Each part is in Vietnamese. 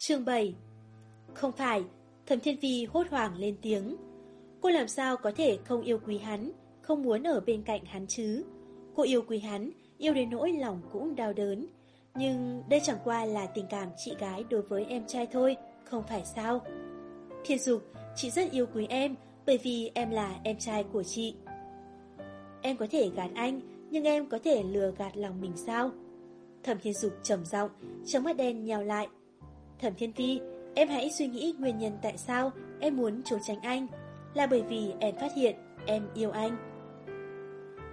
Chương 7 Không phải, Thẩm Thiên Vi hốt hoảng lên tiếng. Cô làm sao có thể không yêu quý hắn, không muốn ở bên cạnh hắn chứ? Cô yêu quý hắn, yêu đến nỗi lòng cũng đau đớn. Nhưng đây chẳng qua là tình cảm chị gái đối với em trai thôi, không phải sao? Thiên Dục, chị rất yêu quý em, bởi vì em là em trai của chị. Em có thể gạt anh, nhưng em có thể lừa gạt lòng mình sao? Thẩm Thiên Dục trầm giọng, trong mắt đen nhào lại. Thẩm Thiên Phi, em hãy suy nghĩ nguyên nhân tại sao em muốn trốn tránh anh. Là bởi vì em phát hiện em yêu anh.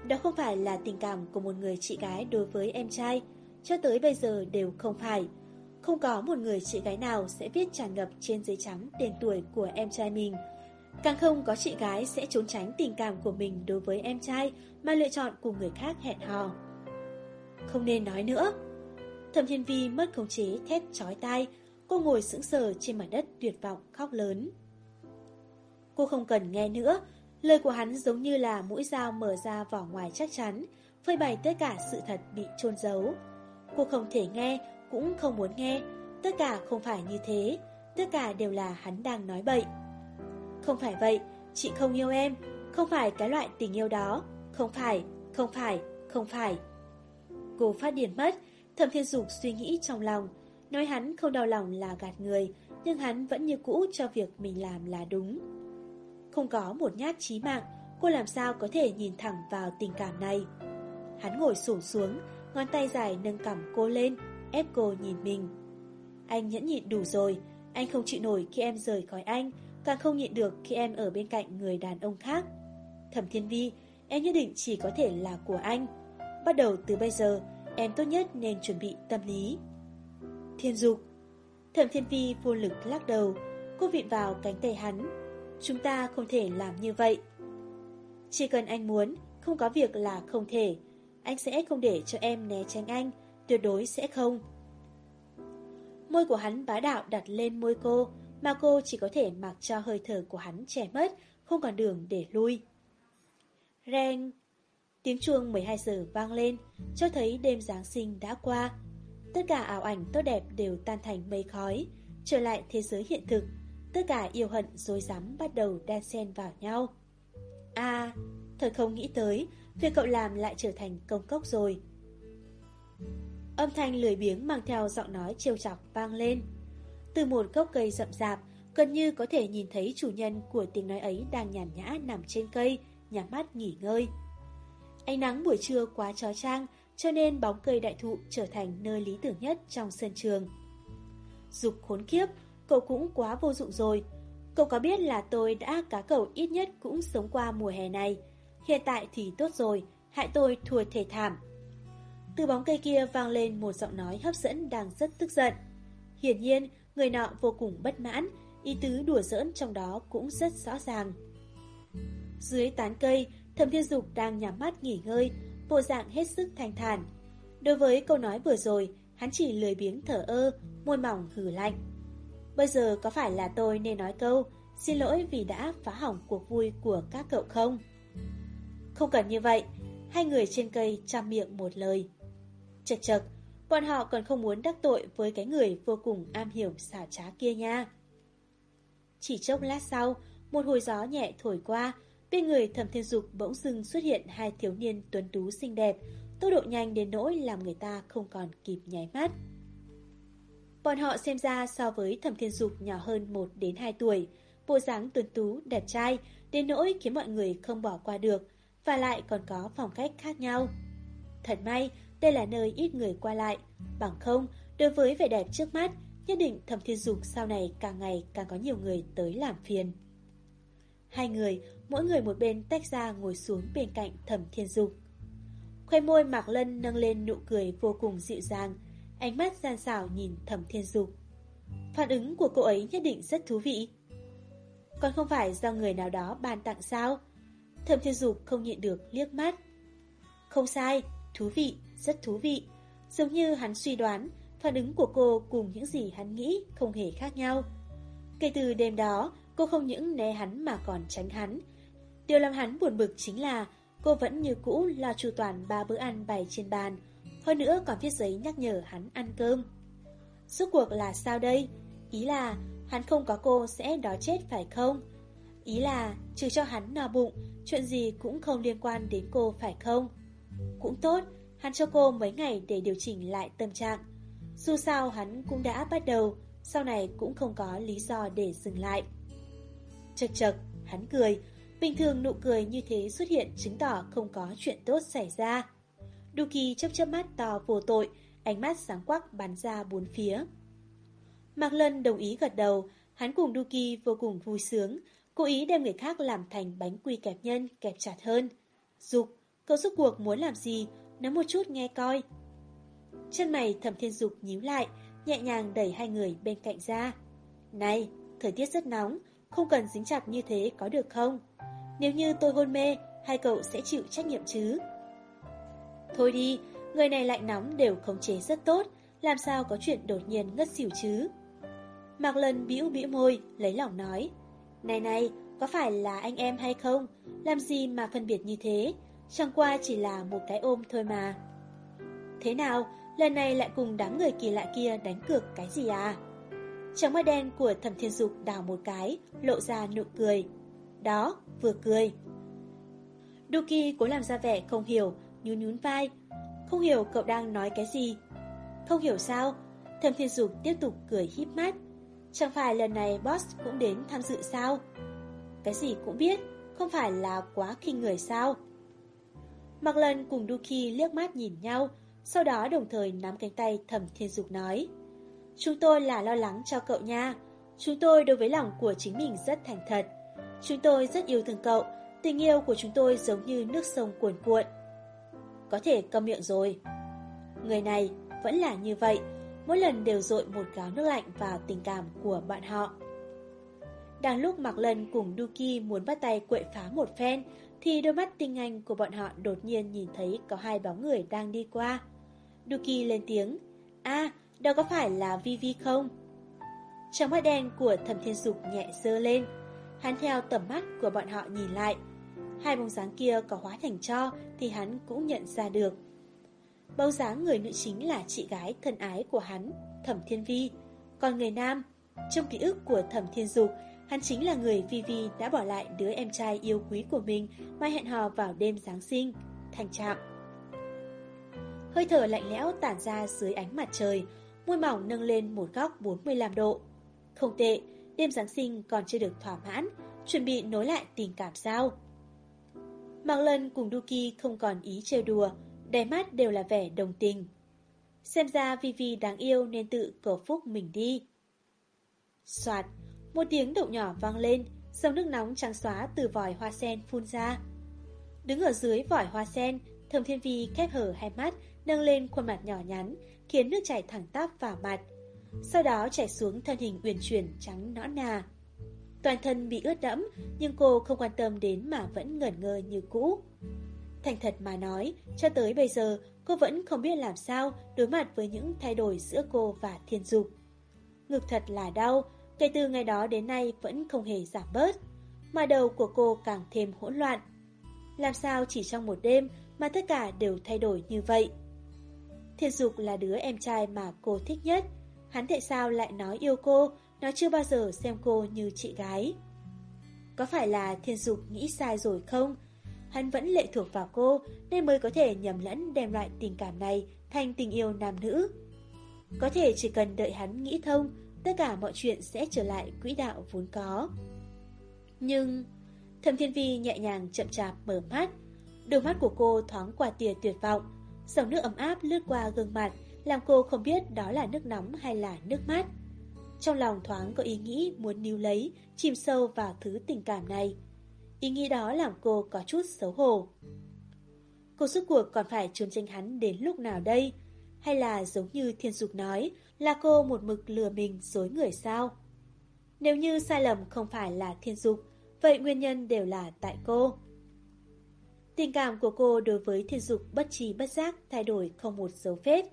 Đó không phải là tình cảm của một người chị gái đối với em trai, cho tới bây giờ đều không phải. Không có một người chị gái nào sẽ viết tràn ngập trên giấy trắng tên tuổi của em trai mình. Càng không có chị gái sẽ trốn tránh tình cảm của mình đối với em trai mà lựa chọn cùng người khác hẹn hò. Không nên nói nữa. Thẩm Thiên Vi mất khống chế thét chói tai, cô ngồi sững sờ trên mặt đất tuyệt vọng khóc lớn. Cô không cần nghe nữa, lời của hắn giống như là mũi dao mở ra vỏ ngoài chắc chắn, phơi bày tất cả sự thật bị chôn giấu. Cô không thể nghe, cũng không muốn nghe, tất cả không phải như thế, tất cả đều là hắn đang nói bậy. Không phải vậy, chị không yêu em, không phải cái loại tình yêu đó, không phải, không phải, không phải. Cô phát điên mất, thẩm thiên dục suy nghĩ trong lòng, nói hắn không đau lòng là gạt người, nhưng hắn vẫn như cũ cho việc mình làm là đúng. Không có một nhát chí mạng, cô làm sao có thể nhìn thẳng vào tình cảm này. Hắn ngồi sổ xuống, ngón tay dài nâng cằm cô lên, ép cô nhìn mình. Anh nhẫn nhịn đủ rồi, anh không chịu nổi khi em rời khỏi anh, càng không nhịn được khi em ở bên cạnh người đàn ông khác. Thẩm Thiên Vi, em nhất định chỉ có thể là của anh. Bắt đầu từ bây giờ, em tốt nhất nên chuẩn bị tâm lý. Thiên Dục Thẩm Thiên Vi vô lực lắc đầu, cô vịn vào cánh tay hắn. Chúng ta không thể làm như vậy. Chỉ cần anh muốn, không có việc là không thể. Anh sẽ không để cho em né tránh anh, tuyệt đối sẽ không. Môi của hắn bá đạo đặt lên môi cô, mà cô chỉ có thể mặc cho hơi thở của hắn trẻ mất, không còn đường để lui. Reng! Tiếng chuông 12 giờ vang lên, cho thấy đêm Giáng sinh đã qua. Tất cả ảo ảnh tốt đẹp đều tan thành mây khói, trở lại thế giới hiện thực. Tất cả yêu hận dối rắm bắt đầu đan xen vào nhau. À, thật không nghĩ tới, việc cậu làm lại trở thành công cốc rồi. Âm thanh lười biếng mang theo giọng nói trêu chọc vang lên. Từ một gốc cây rậm rạp, gần như có thể nhìn thấy chủ nhân của tiếng nói ấy đang nhàn nhã nằm trên cây, nhắm mắt nghỉ ngơi. Ánh nắng buổi trưa quá chói chang, cho nên bóng cây đại thụ trở thành nơi lý tưởng nhất trong sân trường. Dục khốn kiếp, cậu cũng quá vô dụng rồi. Cậu có biết là tôi đã cá cậu ít nhất cũng sống qua mùa hè này. Hiện tại thì tốt rồi, hại tôi thua thể thảm. Từ bóng cây kia vang lên một giọng nói hấp dẫn đang rất tức giận. Hiển nhiên, người nọ vô cùng bất mãn, ý tứ đùa giỡn trong đó cũng rất rõ ràng. Dưới tán cây, Thẩm Thiên Dục đang nhắm mắt nghỉ ngơi, bộ dạng hết sức thanh thản. Đối với câu nói vừa rồi, hắn chỉ lười biếng thở ơ, môi mỏng hừ lạnh. Bây giờ có phải là tôi nên nói câu xin lỗi vì đã phá hỏng cuộc vui của các cậu không? Không cần như vậy, hai người trên cây chăm miệng một lời. Chật chật, bọn họ còn không muốn đắc tội với cái người vô cùng am hiểu xả trá kia nha. Chỉ chốc lát sau, một hồi gió nhẹ thổi qua, bên người thẩm thiên dục bỗng dưng xuất hiện hai thiếu niên tuấn tú xinh đẹp, tốc độ nhanh đến nỗi làm người ta không còn kịp nháy mắt. Bọn họ xem ra so với thẩm thiên dục nhỏ hơn 1 đến 2 tuổi, bộ dáng tuấn tú, đẹp trai, đến nỗi khiến mọi người không bỏ qua được, và lại còn có phong cách khác nhau. Thật may, đây là nơi ít người qua lại, bằng không, đối với vẻ đẹp trước mắt, nhất định thẩm thiên dục sau này càng ngày càng có nhiều người tới làm phiền. Hai người, mỗi người một bên tách ra ngồi xuống bên cạnh thẩm thiên Dung. Khoe môi Mạc Lân nâng lên nụ cười vô cùng dịu dàng, ánh mắt gian xảo nhìn thẩm thiên Dung. Phản ứng của cô ấy nhất định rất thú vị. Còn không phải do người nào đó bàn tặng sao? Thẩm thiên dục không nhịn được liếc mắt. Không sai, thú vị, rất thú vị. Giống như hắn suy đoán, phản ứng của cô cùng những gì hắn nghĩ không hề khác nhau. Kể từ đêm đó, cô không những né hắn mà còn tránh hắn. Điều làm hắn buồn bực chính là cô vẫn như cũ lo chu toàn ba bữa ăn bày trên bàn, hơn nữa còn viết giấy nhắc nhở hắn ăn cơm. Suốt cuộc là sao đây? Ý là hắn không có cô sẽ đói chết phải không? Ý là trừ cho hắn no bụng, chuyện gì cũng không liên quan đến cô phải không? Cũng tốt, hắn cho cô mấy ngày để điều chỉnh lại tâm trạng. Dù sao hắn cũng đã bắt đầu, sau này cũng không có lý do để dừng lại. Chật chật, hắn cười, bình thường nụ cười như thế xuất hiện chứng tỏ không có chuyện tốt xảy ra. Duki chớp chớp mắt to vô tội, ánh mắt sáng quắc bắn ra bốn phía. Mạc Lân đồng ý gật đầu, hắn cùng Duki vô cùng vui sướng, cố ý đem người khác làm thành bánh quy kẹp nhân, kẹp chặt hơn. Dục, cậu rốt cuộc muốn làm gì, nói một chút nghe coi. Chân mày thẩm thiên dục nhíu lại, nhẹ nhàng đẩy hai người bên cạnh ra. Này, thời tiết rất nóng, không cần dính chặt như thế có được không? Nếu như tôi hôn mê, hai cậu sẽ chịu trách nhiệm chứ? Thôi đi, người này lạnh nóng đều khống chế rất tốt, làm sao có chuyện đột nhiên ngất xỉu chứ? Mạc Lân bĩu bĩu môi, lấy lòng nói. Này này, có phải là anh em hay không? Làm gì mà phân biệt như thế? Chẳng qua chỉ là một cái ôm thôi mà. Thế nào, lần này lại cùng đám người kỳ lạ kia đánh cược cái gì à? Tráng mắt đen của thẩm thiên dục đào một cái, lộ ra nụ cười. Đó, vừa cười. Duki cố làm ra vẻ không hiểu, nhún nhún vai. Không hiểu cậu đang nói cái gì. Không hiểu sao? Thẩm thiên dục tiếp tục cười híp mắt. Chẳng phải lần này boss cũng đến tham dự sao? Cái gì cũng biết, không phải là quá khinh người sao? Mặc lần cùng Duki liếc mắt nhìn nhau, sau đó đồng thời nắm cánh tay thẩm thiên dục nói. Chúng tôi là lo lắng cho cậu nha. Chúng tôi đối với lòng của chính mình rất thành thật. Chúng tôi rất yêu thương cậu. Tình yêu của chúng tôi giống như nước sông cuồn cuộn. Có thể câm miệng rồi. Người này vẫn là như vậy. Mỗi lần đều dội một gáo nước lạnh vào tình cảm của bạn họ. Đang lúc Mạc Lân cùng Duki muốn bắt tay quậy phá một phen, thì đôi mắt tinh anh của bọn họ đột nhiên nhìn thấy có hai bóng người đang đi qua. Duki lên tiếng, a đó có phải là Vi Vi không? Trong mắt đen của thẩm thiên dục nhẹ dơ lên, hắn theo tầm mắt của bọn họ nhìn lại. Hai bóng dáng kia có hóa thành cho thì hắn cũng nhận ra được. Bóng dáng người nữ chính là chị gái thân ái của hắn, Thẩm Thiên Vi. Còn người nam, trong ký ức của Thẩm Thiên Dục, hắn chính là người Vi Vi đã bỏ lại đứa em trai yêu quý của mình mai hẹn hò vào đêm Giáng sinh, thành trạm. Hơi thở lạnh lẽo tản ra dưới ánh mặt trời, môi mỏng nâng lên một góc 45 độ. Không tệ, đêm Giáng sinh còn chưa được thỏa mãn, chuẩn bị nối lại tình cảm sao. Mạc Lân cùng Duki không còn ý trêu đùa, đáy mắt đều là vẻ đồng tình. Xem ra Vivi đáng yêu nên tự cầu phúc mình đi. Soạt, một tiếng động nhỏ vang lên, dòng nước nóng trắng xóa từ vòi hoa sen phun ra. Đứng ở dưới vòi hoa sen, Thẩm Thiên Vi khép hở hai mắt, nâng lên khuôn mặt nhỏ nhắn, khiến nước chảy thẳng tắp vào mặt. Sau đó chảy xuống thân hình uyển chuyển trắng nõn nà. Toàn thân bị ướt đẫm, nhưng cô không quan tâm đến mà vẫn ngẩn ngơ như cũ. Thành thật mà nói, cho tới bây giờ, cô vẫn không biết làm sao đối mặt với những thay đổi giữa cô và thiên dục. Ngực thật là đau, kể từ ngày đó đến nay vẫn không hề giảm bớt, mà đầu của cô càng thêm hỗn loạn. Làm sao chỉ trong một đêm mà tất cả đều thay đổi như vậy? Thiên Dục là đứa em trai mà cô thích nhất. Hắn tại sao lại nói yêu cô, nó chưa bao giờ xem cô như chị gái. Có phải là Thiên Dục nghĩ sai rồi không? Hắn vẫn lệ thuộc vào cô nên mới có thể nhầm lẫn đem loại tình cảm này thành tình yêu nam nữ. Có thể chỉ cần đợi hắn nghĩ thông, tất cả mọi chuyện sẽ trở lại quỹ đạo vốn có. Nhưng... Thẩm Thiên Vi nhẹ nhàng chậm chạp mở mắt. Đôi mắt của cô thoáng qua tia tuyệt vọng. Dòng nước ấm áp lướt qua gương mặt, làm cô không biết đó là nước nóng hay là nước mát. Trong lòng thoáng có ý nghĩ muốn níu lấy, chìm sâu vào thứ tình cảm này. Ý nghĩ đó làm cô có chút xấu hổ. Cô suốt cuộc còn phải trốn tranh hắn đến lúc nào đây? Hay là giống như thiên dục nói, là cô một mực lừa mình dối người sao? Nếu như sai lầm không phải là thiên dục, vậy nguyên nhân đều là tại cô. Tình cảm của cô đối với thiên dục bất trí bất giác thay đổi không một dấu vết.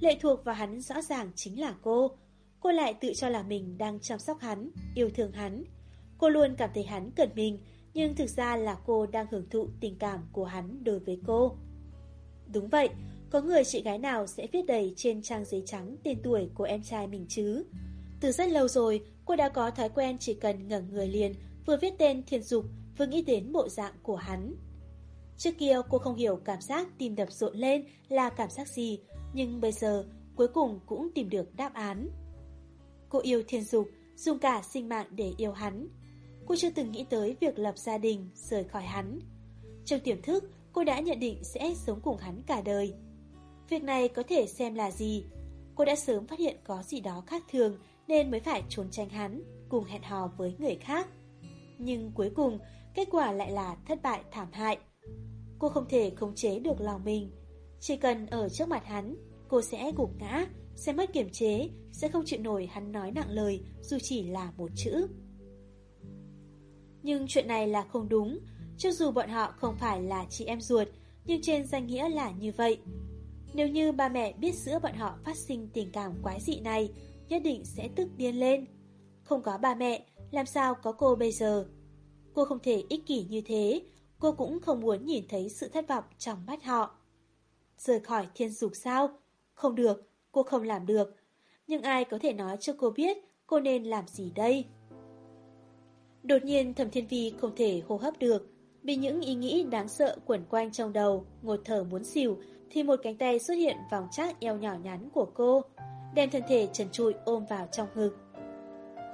Lệ thuộc vào hắn rõ ràng chính là cô. Cô lại tự cho là mình đang chăm sóc hắn, yêu thương hắn. Cô luôn cảm thấy hắn cần mình, nhưng thực ra là cô đang hưởng thụ tình cảm của hắn đối với cô. Đúng vậy, có người chị gái nào sẽ viết đầy trên trang giấy trắng tên tuổi của em trai mình chứ? Từ rất lâu rồi, cô đã có thói quen chỉ cần ngẩng người liền, vừa viết tên Thiên Dục, vừa nghĩ đến bộ dạng của hắn. Trước kia cô không hiểu cảm giác tìm đập rộn lên là cảm giác gì, nhưng bây giờ cuối cùng cũng tìm được đáp án. Cô yêu Thiên Dục, dùng cả sinh mạng để yêu hắn. Cô chưa từng nghĩ tới việc lập gia đình, rời khỏi hắn. Trong tiềm thức, cô đã nhận định sẽ sống cùng hắn cả đời. Việc này có thể xem là gì? Cô đã sớm phát hiện có gì đó khác thường nên mới phải trốn tránh hắn, cùng hẹn hò với người khác. Nhưng cuối cùng, kết quả lại là thất bại thảm hại. Cô không thể khống chế được lòng mình. Chỉ cần ở trước mặt hắn, cô sẽ gục ngã, sẽ mất kiểm chế, sẽ không chịu nổi hắn nói nặng lời dù chỉ là một chữ. Nhưng chuyện này là không đúng, cho dù bọn họ không phải là chị em ruột, nhưng trên danh nghĩa là như vậy. Nếu như ba mẹ biết giữa bọn họ phát sinh tình cảm quái dị này, nhất định sẽ tức điên lên. Không có ba mẹ, làm sao có cô bây giờ? Cô không thể ích kỷ như thế, cô cũng không muốn nhìn thấy sự thất vọng trong mắt họ. Rời khỏi thiên dục sao? Không được, cô không làm được. Nhưng ai có thể nói cho cô biết cô nên làm gì đây? Đột nhiên thẩm thiên vi không thể hô hấp được. Bị những ý nghĩ đáng sợ quẩn quanh trong đầu, ngột thở muốn xỉu, thì một cánh tay xuất hiện vòng chắc eo nhỏ nhắn của cô, đem thân thể trần trụi ôm vào trong ngực.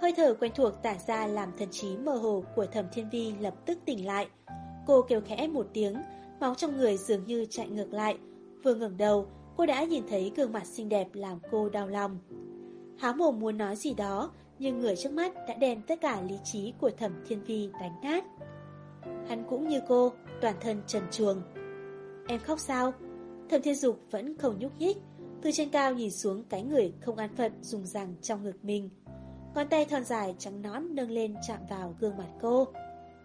Hơi thở quen thuộc tản ra làm thần trí mơ hồ của thẩm thiên vi lập tức tỉnh lại. Cô kêu khẽ một tiếng, máu trong người dường như chạy ngược lại. Vừa ngẩng đầu, cô đã nhìn thấy gương mặt xinh đẹp làm cô đau lòng. Há mồm muốn nói gì đó, nhưng người trước mắt đã đem tất cả lý trí của thẩm thiên vi đánh nát. Hắn cũng như cô, toàn thân trần truồng. Em khóc sao? Thẩm thiên dục vẫn không nhúc nhích, từ trên cao nhìn xuống cái người không an phận dùng rằng trong ngực mình. Ngón tay thon dài trắng nón nâng lên chạm vào gương mặt cô.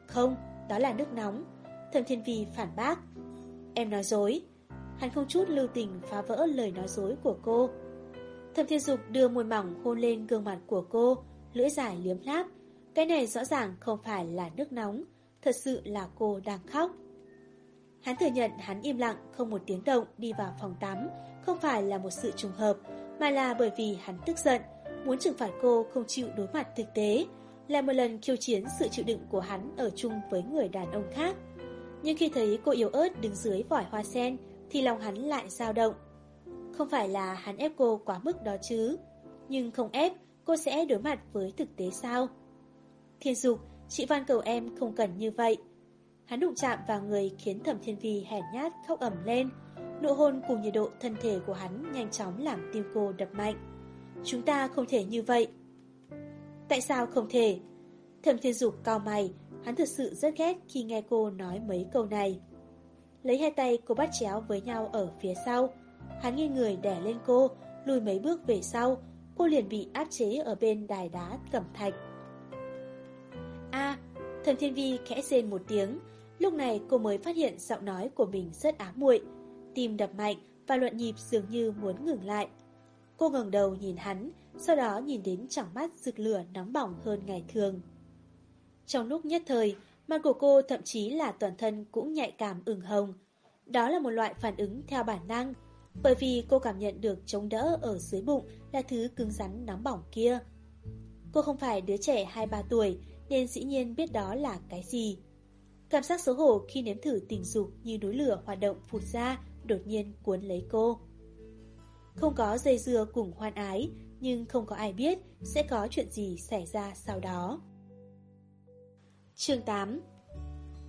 Không, đó là nước nóng. Thẩm thiên vi phản bác. Em nói dối. Hắn không chút lưu tình phá vỡ lời nói dối của cô. Thẩm thiên dục đưa môi mỏng hôn lên gương mặt của cô, lưỡi dài liếm láp. Cái này rõ ràng không phải là nước nóng, thật sự là cô đang khóc. Hắn thừa nhận hắn im lặng không một tiếng động đi vào phòng tắm, không phải là một sự trùng hợp, mà là bởi vì hắn tức giận, muốn trừng phạt cô không chịu đối mặt thực tế, là một lần khiêu chiến sự chịu đựng của hắn ở chung với người đàn ông khác. Nhưng khi thấy cô yếu ớt đứng dưới vỏi hoa sen, thì lòng hắn lại dao động. Không phải là hắn ép cô quá mức đó chứ, nhưng không ép, cô sẽ đối mặt với thực tế sao? Thiên dục, chị van cầu em không cần như vậy. Hắn đụng chạm vào người khiến thẩm thiên vi hèn nhát khóc ẩm lên. Nụ hôn cùng nhiệt độ thân thể của hắn nhanh chóng làm tim cô đập mạnh. Chúng ta không thể như vậy. Tại sao không thể? Thẩm thiên dục cao mày, hắn thực sự rất ghét khi nghe cô nói mấy câu này. Lấy hai tay cô bắt chéo với nhau ở phía sau. Hắn nghiêng người đè lên cô, lùi mấy bước về sau, cô liền bị áp chế ở bên đài đá cẩm thạch. A, Thẩm Thiên Vi khẽ rên một tiếng, lúc này cô mới phát hiện giọng nói của mình rất ám muội, tim đập mạnh và luận nhịp dường như muốn ngừng lại. Cô ngẩng đầu nhìn hắn, sau đó nhìn đến trong mắt rực lửa nóng bỏng hơn ngày thường. Trong lúc nhất thời, mặt của cô thậm chí là toàn thân cũng nhạy cảm ửng hồng. Đó là một loại phản ứng theo bản năng, bởi vì cô cảm nhận được chống đỡ ở dưới bụng là thứ cứng rắn nóng bỏng kia. Cô không phải đứa trẻ 2-3 tuổi nên dĩ nhiên biết đó là cái gì. Cảm giác xấu hổ khi nếm thử tình dục như núi lửa hoạt động phụt ra đột nhiên cuốn lấy cô. Không có dây dưa cùng hoan ái, nhưng không có ai biết sẽ có chuyện gì xảy ra sau đó. Chương 8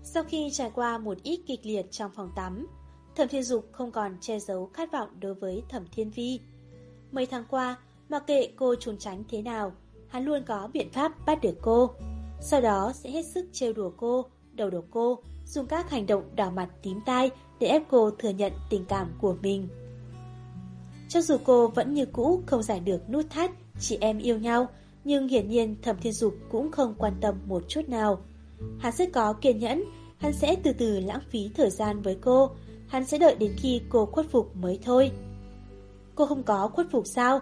Sau khi trải qua một ít kịch liệt trong phòng tắm, Thẩm Thiên Dục không còn che giấu khát vọng đối với Thẩm Thiên Vi. Mấy tháng qua, mặc kệ cô trốn tránh thế nào, hắn luôn có biện pháp bắt được cô. Sau đó sẽ hết sức trêu đùa cô, đầu độc cô, dùng các hành động đỏ mặt tím tai để ép cô thừa nhận tình cảm của mình. Cho dù cô vẫn như cũ không giải được nút thắt chị em yêu nhau, nhưng hiển nhiên Thẩm Thiên Dục cũng không quan tâm một chút nào. Hắn sẽ có kiên nhẫn, hắn sẽ từ từ lãng phí thời gian với cô, hắn sẽ đợi đến khi cô khuất phục mới thôi. Cô không có khuất phục sao?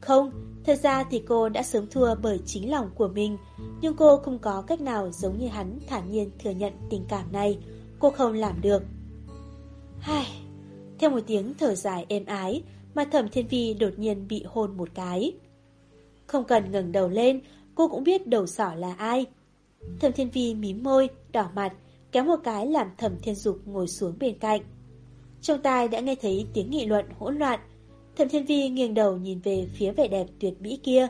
Không, thật ra thì cô đã sớm thua bởi chính lòng của mình, nhưng cô không có cách nào giống như hắn thản nhiên thừa nhận tình cảm này. Cô không làm được. Hai, theo một tiếng thở dài êm ái, mà thẩm thiên vi đột nhiên bị hôn một cái. Không cần ngẩng đầu lên, cô cũng biết đầu sỏ là ai. Thẩm Thiên Vi mím môi, đỏ mặt, kéo một cái làm Thẩm Thiên Dục ngồi xuống bên cạnh. Trong tai đã nghe thấy tiếng nghị luận hỗn loạn. Thẩm Thiên Vi nghiêng đầu nhìn về phía vẻ đẹp tuyệt mỹ kia.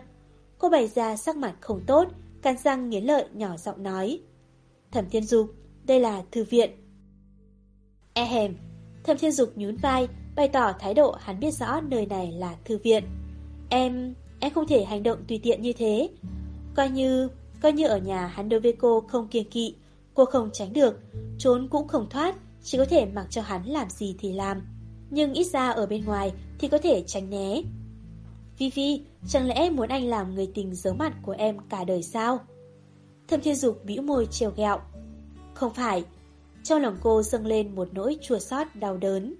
Cô bày ra sắc mặt không tốt, cắn răng nghiến lợi nhỏ giọng nói. Thẩm Thiên Dục, đây là thư viện. E hèm, Thẩm Thiên Dục nhún vai, bày tỏ thái độ hắn biết rõ nơi này là thư viện. Em, em không thể hành động tùy tiện như thế. Coi như, coi như ở nhà hắn đối với cô không kiêng kỵ, cô không tránh được, trốn cũng không thoát, chỉ có thể mặc cho hắn làm gì thì làm. Nhưng ít ra ở bên ngoài thì có thể tránh né. Vivi, chẳng lẽ muốn anh làm người tình giấu mặt của em cả đời sao? Thâm Thiên Dục bĩu môi trêu ghẹo. Không phải, trong lòng cô dâng lên một nỗi chua xót đau đớn.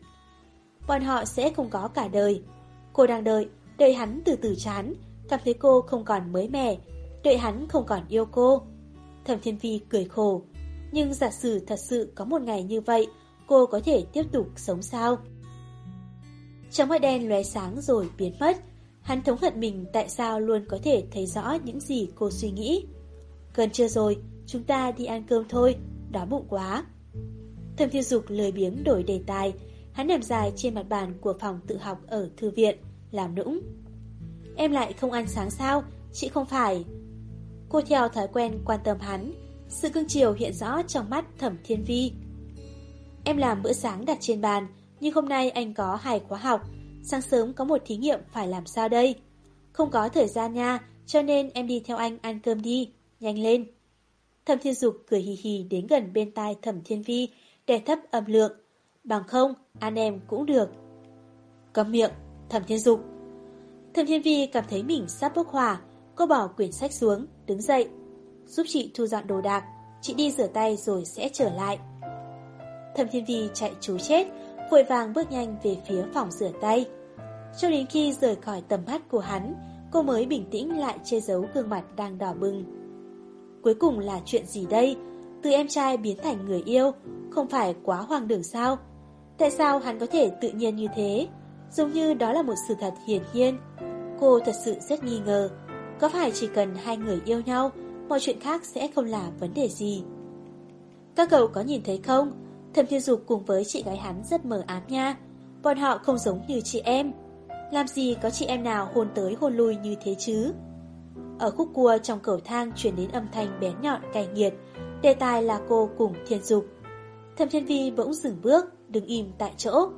Bọn họ sẽ không có cả đời. Cô đang đợi, đợi hắn từ từ chán, cảm thấy cô không còn mới mẻ, đợi hắn không còn yêu cô. Thẩm Thiên Vi cười khổ, nhưng giả sử thật sự có một ngày như vậy, cô có thể tiếp tục sống sao? Trong mắt đen lóe sáng rồi biến mất, hắn thống hận mình tại sao luôn có thể thấy rõ những gì cô suy nghĩ. Gần trưa rồi, chúng ta đi ăn cơm thôi, đói bụng quá. Thẩm Thiên Dục lười biếng đổi đề tài, hắn nằm dài trên mặt bàn của phòng tự học ở thư viện, làm nũng. Em lại không ăn sáng sao, chị không phải... Cô theo thói quen quan tâm hắn, sự cưng chiều hiện rõ trong mắt thẩm thiên vi. Em làm bữa sáng đặt trên bàn, nhưng hôm nay anh có hai khóa học, sáng sớm có một thí nghiệm phải làm sao đây? Không có thời gian nha, cho nên em đi theo anh ăn cơm đi, nhanh lên. Thẩm thiên dục cười hì hì đến gần bên tai thẩm thiên vi, đè thấp âm lượng. Bằng không, anh em cũng được. Cầm miệng, thẩm thiên dục. Thẩm thiên vi cảm thấy mình sắp bốc hỏa, cô bỏ quyển sách xuống, đứng dậy, giúp chị thu dọn đồ đạc, chị đi rửa tay rồi sẽ trở lại. Thẩm Thiên Vi chạy chú chết, vội vàng bước nhanh về phía phòng rửa tay. Cho đến khi rời khỏi tầm mắt của hắn, cô mới bình tĩnh lại che giấu gương mặt đang đỏ bừng. Cuối cùng là chuyện gì đây? Từ em trai biến thành người yêu, không phải quá hoang đường sao? Tại sao hắn có thể tự nhiên như thế? Giống như đó là một sự thật hiển nhiên. Cô thật sự rất nghi ngờ, có phải chỉ cần hai người yêu nhau mọi chuyện khác sẽ không là vấn đề gì. Các cậu có nhìn thấy không? Thẩm Thiên Dục cùng với chị gái hắn rất mờ ám nha. Bọn họ không giống như chị em. Làm gì có chị em nào hôn tới hôn lui như thế chứ? Ở khúc cua trong cầu thang truyền đến âm thanh bén nhọn cay nghiệt. Đề tài là cô cùng Thiên Dục. Thẩm Thiên Vi bỗng dừng bước, đứng im tại chỗ.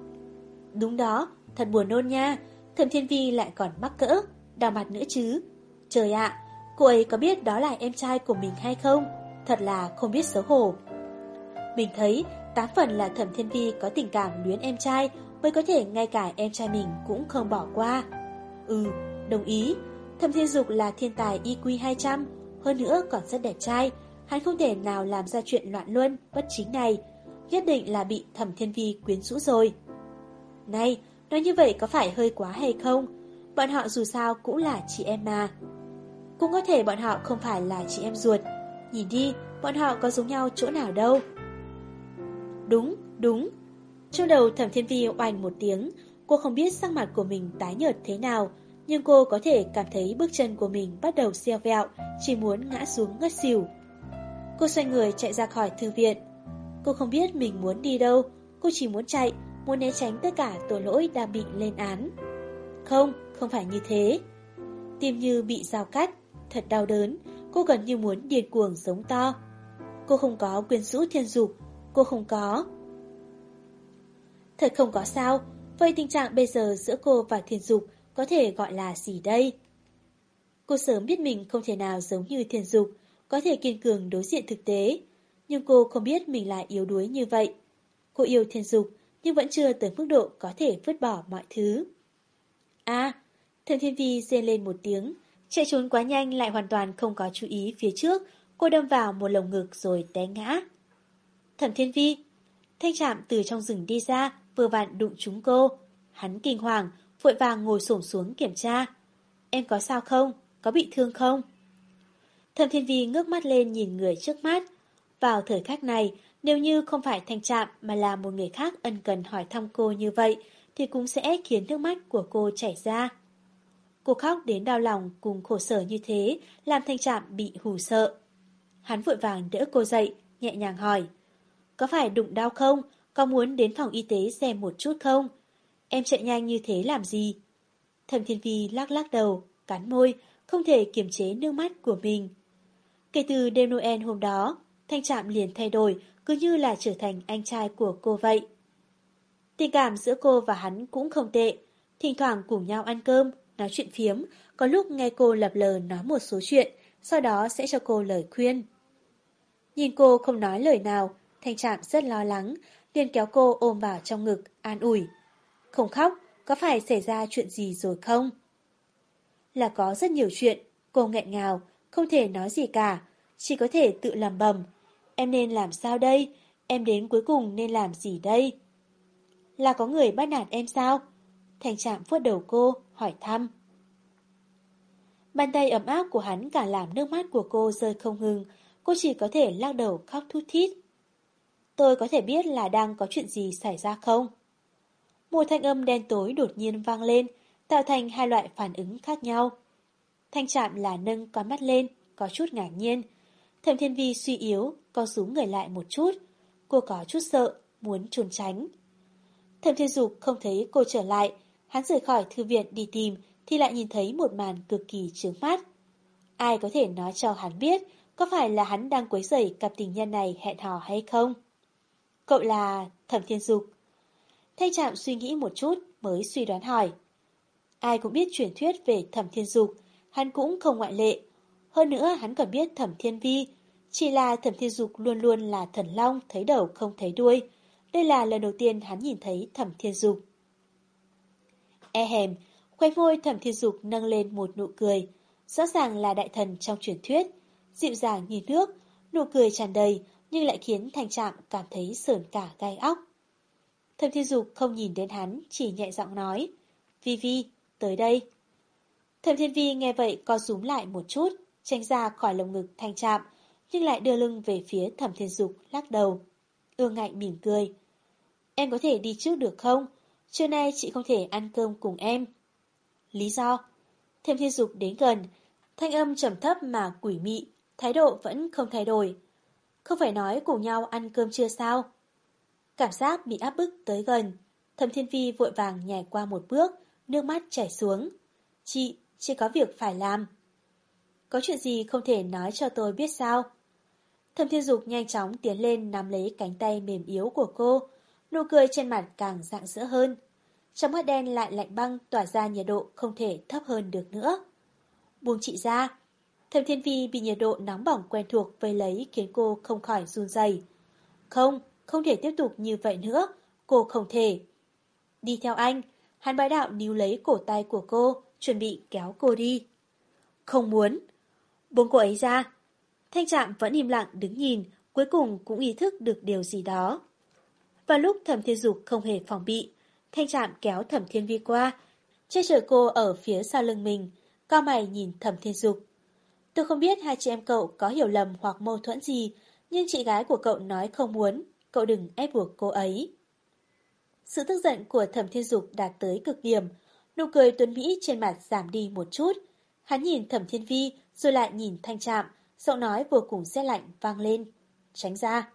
Đúng đó, thật buồn nôn nha. Thẩm Thiên Vi lại còn mắc cỡ, đau mặt nữa chứ. Trời ạ, Cô ấy có biết đó là em trai của mình hay không? Thật là không biết xấu hổ. Mình thấy tám phần là Thẩm Thiên Vi có tình cảm luyến em trai mới có thể ngay cả em trai mình cũng không bỏ qua. Ừ, đồng ý. Thẩm Thiên Dục là thiên tài IQ 200, hơn nữa còn rất đẹp trai. Hắn không thể nào làm ra chuyện loạn luân, bất chính này. Nhất định là bị Thẩm Thiên Vi quyến rũ rồi. Này, nói như vậy có phải hơi quá hay không? Bọn họ dù sao cũng là chị em mà. Cũng có thể bọn họ không phải là chị em ruột Nhìn đi, bọn họ có giống nhau chỗ nào đâu Đúng, đúng Trong đầu thẩm thiên vi oanh một tiếng Cô không biết sắc mặt của mình tái nhợt thế nào Nhưng cô có thể cảm thấy bước chân của mình bắt đầu xeo vẹo Chỉ muốn ngã xuống ngất xỉu Cô xoay người chạy ra khỏi thư viện Cô không biết mình muốn đi đâu Cô chỉ muốn chạy Muốn né tránh tất cả tội lỗi đang bị lên án Không, không phải như thế Tim như bị giao cắt thật đau đớn, cô gần như muốn điên cuồng giống to. Cô không có quyền rũ thiên dục, cô không có. Thật không có sao, vậy tình trạng bây giờ giữa cô và thiên dục có thể gọi là gì đây? Cô sớm biết mình không thể nào giống như thiên dục, có thể kiên cường đối diện thực tế, nhưng cô không biết mình lại yếu đuối như vậy. Cô yêu thiên dục, nhưng vẫn chưa tới mức độ có thể vứt bỏ mọi thứ. a à, thần thiên vi rên lên một tiếng, Chạy trốn quá nhanh lại hoàn toàn không có chú ý phía trước, cô đâm vào một lồng ngực rồi té ngã. Thẩm Thiên Vi, thanh trạm từ trong rừng đi ra, vừa vặn đụng chúng cô. Hắn kinh hoàng, vội vàng ngồi xổm xuống kiểm tra. Em có sao không? Có bị thương không? Thẩm Thiên Vi ngước mắt lên nhìn người trước mắt. Vào thời khắc này, nếu như không phải thanh trạm mà là một người khác ân cần hỏi thăm cô như vậy, thì cũng sẽ khiến nước mắt của cô chảy ra. Cô khóc đến đau lòng cùng khổ sở như thế, làm thanh trạm bị hù sợ. Hắn vội vàng đỡ cô dậy, nhẹ nhàng hỏi. Có phải đụng đau không? Có muốn đến phòng y tế xem một chút không? Em chạy nhanh như thế làm gì? Thẩm Thiên Vi lắc lắc đầu, cắn môi, không thể kiềm chế nước mắt của mình. Kể từ đêm Noel hôm đó, Thanh Trạm liền thay đổi, cứ như là trở thành anh trai của cô vậy. Tình cảm giữa cô và hắn cũng không tệ, thỉnh thoảng cùng nhau ăn cơm, nói chuyện phiếm, có lúc nghe cô lập lờ nói một số chuyện, sau đó sẽ cho cô lời khuyên. Nhìn cô không nói lời nào, Thanh Trạm rất lo lắng, liền kéo cô ôm vào trong ngực, an ủi. Không khóc, có phải xảy ra chuyện gì rồi không? Là có rất nhiều chuyện, cô nghẹn ngào, không thể nói gì cả, chỉ có thể tự làm bầm. Em nên làm sao đây? Em đến cuối cùng nên làm gì đây? Là có người bắt nạt em sao? Thành trạm vuốt đầu cô, hỏi thăm. Bàn tay ấm áp của hắn cả làm nước mắt của cô rơi không ngừng, cô chỉ có thể lắc đầu khóc thút thít. Tôi có thể biết là đang có chuyện gì xảy ra không? Một thanh âm đen tối đột nhiên vang lên, tạo thành hai loại phản ứng khác nhau. Thanh trạm là nâng con mắt lên, có chút ngạc nhiên. Thẩm thiên vi suy yếu, co rúm người lại một chút. Cô có chút sợ, muốn trốn tránh. Thẩm thiên dục không thấy cô trở lại, hắn rời khỏi thư viện đi tìm thì lại nhìn thấy một màn cực kỳ trướng mắt. Ai có thể nói cho hắn biết có phải là hắn đang quấy rầy cặp tình nhân này hẹn hò hay không? Cậu là Thẩm Thiên Dục. Thanh Trạm suy nghĩ một chút mới suy đoán hỏi. Ai cũng biết truyền thuyết về Thẩm Thiên Dục, hắn cũng không ngoại lệ. Hơn nữa hắn còn biết Thẩm Thiên Vi, chỉ là Thẩm Thiên Dục luôn luôn là thần long thấy đầu không thấy đuôi. Đây là lần đầu tiên hắn nhìn thấy Thẩm Thiên Dục. E hèm, khoe môi Thẩm Thiên Dục nâng lên một nụ cười. Rõ ràng là đại thần trong truyền thuyết. Dịu dàng như nước, nụ cười tràn đầy, nhưng lại khiến thành Trạm cảm thấy sờn cả gai óc. Thẩm Thiên Dục không nhìn đến hắn, chỉ nhẹ giọng nói. Vi Vi, tới đây. Thẩm Thiên Vi nghe vậy co rúm lại một chút, tránh ra khỏi lồng ngực Thanh Trạm, nhưng lại đưa lưng về phía Thẩm Thiên Dục, lắc đầu. Ương ngạnh mỉm cười. Em có thể đi trước được không? Trưa nay chị không thể ăn cơm cùng em. Lý do? Thẩm Thiên Dục đến gần, thanh âm trầm thấp mà quỷ mị, thái độ vẫn không thay đổi. Không phải nói cùng nhau ăn cơm trưa sao? Cảm giác bị áp bức tới gần. Thẩm Thiên Vi vội vàng nhảy qua một bước, nước mắt chảy xuống. Chị, chị có việc phải làm. Có chuyện gì không thể nói cho tôi biết sao? Thẩm Thiên Dục nhanh chóng tiến lên nắm lấy cánh tay mềm yếu của cô, nụ cười trên mặt càng rạng rỡ hơn. Trong mắt đen lại lạnh băng tỏa ra nhiệt độ không thể thấp hơn được nữa. Buông chị ra. Thẩm Thiên Vi bị nhiệt độ nóng bỏng quen thuộc vây lấy khiến cô không khỏi run rẩy. Không, không thể tiếp tục như vậy nữa, cô không thể. Đi theo anh, hắn bái đạo níu lấy cổ tay của cô, chuẩn bị kéo cô đi. Không muốn. Buông cô ấy ra. Thanh trạm vẫn im lặng đứng nhìn, cuối cùng cũng ý thức được điều gì đó. Vào lúc thẩm thiên dục không hề phòng bị, thanh trạm kéo thẩm thiên vi qua, che chở cô ở phía sau lưng mình, cao mày nhìn thẩm thiên dục. Tôi không biết hai chị em cậu có hiểu lầm hoặc mâu thuẫn gì, nhưng chị gái của cậu nói không muốn, cậu đừng ép buộc cô ấy. Sự tức giận của thẩm thiên dục đạt tới cực điểm, nụ cười tuấn Mỹ trên mặt giảm đi một chút. Hắn nhìn thẩm thiên vi, rồi lại nhìn thanh trạm, giọng nói vừa cùng xe lạnh vang lên. Tránh ra.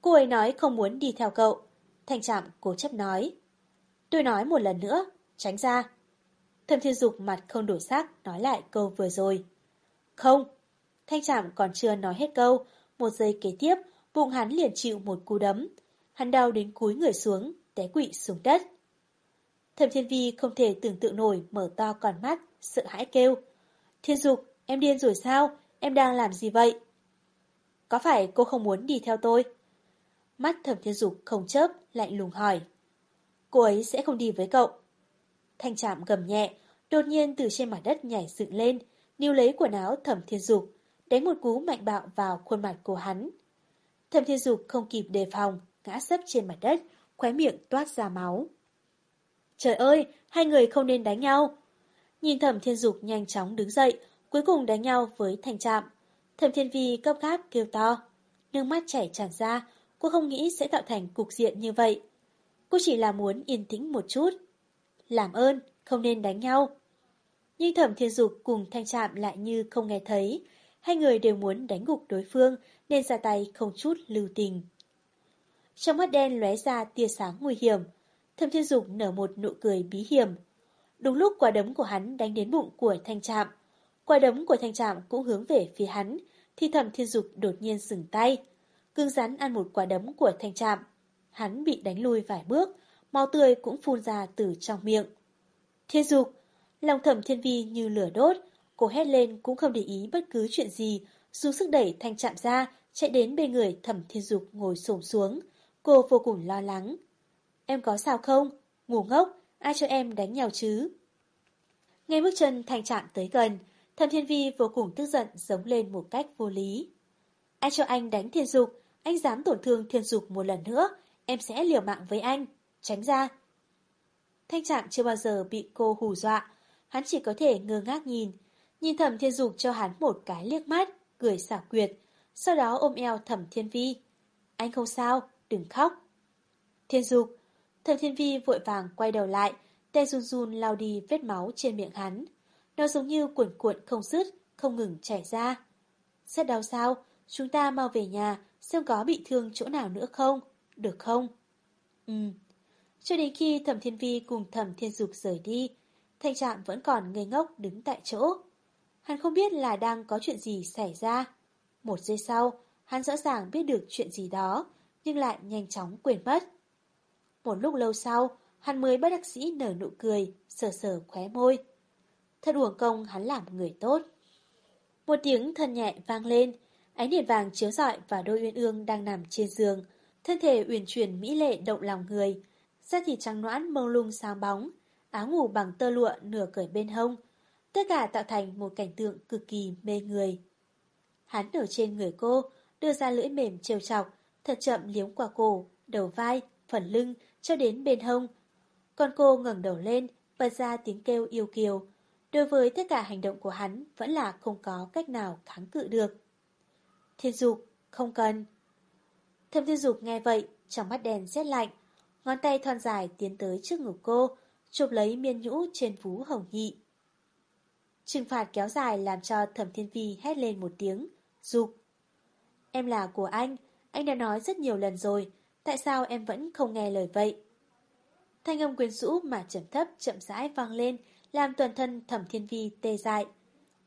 Cô ấy nói không muốn đi theo cậu. Thanh trạm cố chấp nói. Tôi nói một lần nữa, tránh ra. Thầm thiên dục mặt không đổi sắc nói lại câu vừa rồi. Không. Thanh trạm còn chưa nói hết câu, một giây kế tiếp, bụng hắn liền chịu một cú đấm. Hắn đau đến cúi người xuống, té quỵ xuống đất. Thẩm Thiên Vi không thể tưởng tượng nổi mở to con mắt, sợ hãi kêu. Thiên Dục, em điên rồi sao? Em đang làm gì vậy? Có phải cô không muốn đi theo tôi? Mắt Thẩm Thiên Dục không chớp, lạnh lùng hỏi. Cô ấy sẽ không đi với cậu. Thanh trạm gầm nhẹ, đột nhiên từ trên mặt đất nhảy dựng lên, níu lấy quần áo Thẩm Thiên Dục, đánh một cú mạnh bạo vào khuôn mặt của hắn. Thẩm Thiên Dục không kịp đề phòng, ngã sấp trên mặt đất, khóe miệng toát ra máu. Trời ơi, hai người không nên đánh nhau. Nhìn Thẩm Thiên Dục nhanh chóng đứng dậy, cuối cùng đánh nhau với Thành Trạm. Thẩm Thiên Vi cấp gáp kêu to. Nước mắt chảy tràn ra, cô không nghĩ sẽ tạo thành cục diện như vậy. Cô chỉ là muốn yên tĩnh một chút. Làm ơn, không nên đánh nhau. Nhưng thẩm thiên dục cùng thanh trạm lại như không nghe thấy. Hai người đều muốn đánh gục đối phương nên ra tay không chút lưu tình. Trong mắt đen lóe ra tia sáng nguy hiểm. Thẩm thiên dục nở một nụ cười bí hiểm. Đúng lúc quả đấm của hắn đánh đến bụng của thanh trạm. Quả đấm của thanh trạm cũng hướng về phía hắn, thì thẩm thiên dục đột nhiên dừng tay. cương rắn ăn một quả đấm của thanh trạm. Hắn bị đánh lui vài bước, máu tươi cũng phun ra từ trong miệng. Thiên dục, lòng thẩm thiên vi như lửa đốt, cô hét lên cũng không để ý bất cứ chuyện gì, dùng sức đẩy thanh chạm ra, chạy đến bên người thẩm thiên dục ngồi xổm xuống. Cô vô cùng lo lắng. Em có sao không? Ngủ ngốc, ai cho em đánh nhau chứ? Nghe bước chân thanh trạng tới gần, thẩm thiên vi vô cùng tức giận giống lên một cách vô lý. Ai cho anh đánh thiên dục, anh dám tổn thương thiên dục một lần nữa, em sẽ liều mạng với anh. Tránh ra. Thanh Trạm chưa bao giờ bị cô hù dọa, hắn chỉ có thể ngơ ngác nhìn. Nhìn thẩm thiên dục cho hắn một cái liếc mắt, cười xả quyệt, sau đó ôm eo thẩm thiên vi. Anh không sao, đừng khóc. Thiên dục, thẩm thiên vi vội vàng quay đầu lại, tay run run lau đi vết máu trên miệng hắn. Nó giống như cuộn cuộn không dứt, không ngừng chảy ra. Rất đau sao, chúng ta mau về nhà, xem có bị thương chỗ nào nữa không, được không? Ừ, cho đến khi Thẩm Thiên Vi cùng Thẩm Thiên Dục rời đi, Thanh Trạm vẫn còn ngây ngốc đứng tại chỗ. Hắn không biết là đang có chuyện gì xảy ra. Một giây sau, hắn rõ ràng biết được chuyện gì đó, nhưng lại nhanh chóng quên mất. Một lúc lâu sau, hắn mới bắt đắc sĩ nở nụ cười, sờ sờ khóe môi. Thật uổng công hắn làm người tốt. Một tiếng thân nhẹ vang lên, ánh đèn vàng chiếu rọi và đôi uyên ương đang nằm trên giường. Thân thể uyển chuyển mỹ lệ động lòng người, da thịt trắng noãn mông lung sáng bóng, áo ngủ bằng tơ lụa nửa cởi bên hông. Tất cả tạo thành một cảnh tượng cực kỳ mê người. Hắn ở trên người cô, đưa ra lưỡi mềm trêu chọc, thật chậm liếm qua cổ, đầu vai, phần lưng, cho đến bên hông. Còn cô ngẩng đầu lên, bật ra tiếng kêu yêu kiều. Đối với tất cả hành động của hắn vẫn là không có cách nào kháng cự được. Thiên dục, không cần. Thâm thiên dục nghe vậy, trong mắt đèn rét lạnh, Ngón tay thon dài tiến tới trước ngực cô, chụp lấy miên nhũ trên vú hồng nhị. Trừng phạt kéo dài làm cho thẩm thiên vi hét lên một tiếng, dục. Em là của anh, anh đã nói rất nhiều lần rồi, tại sao em vẫn không nghe lời vậy? Thanh âm quyến rũ mà chậm thấp chậm rãi vang lên, làm toàn thân thẩm thiên vi tê dại.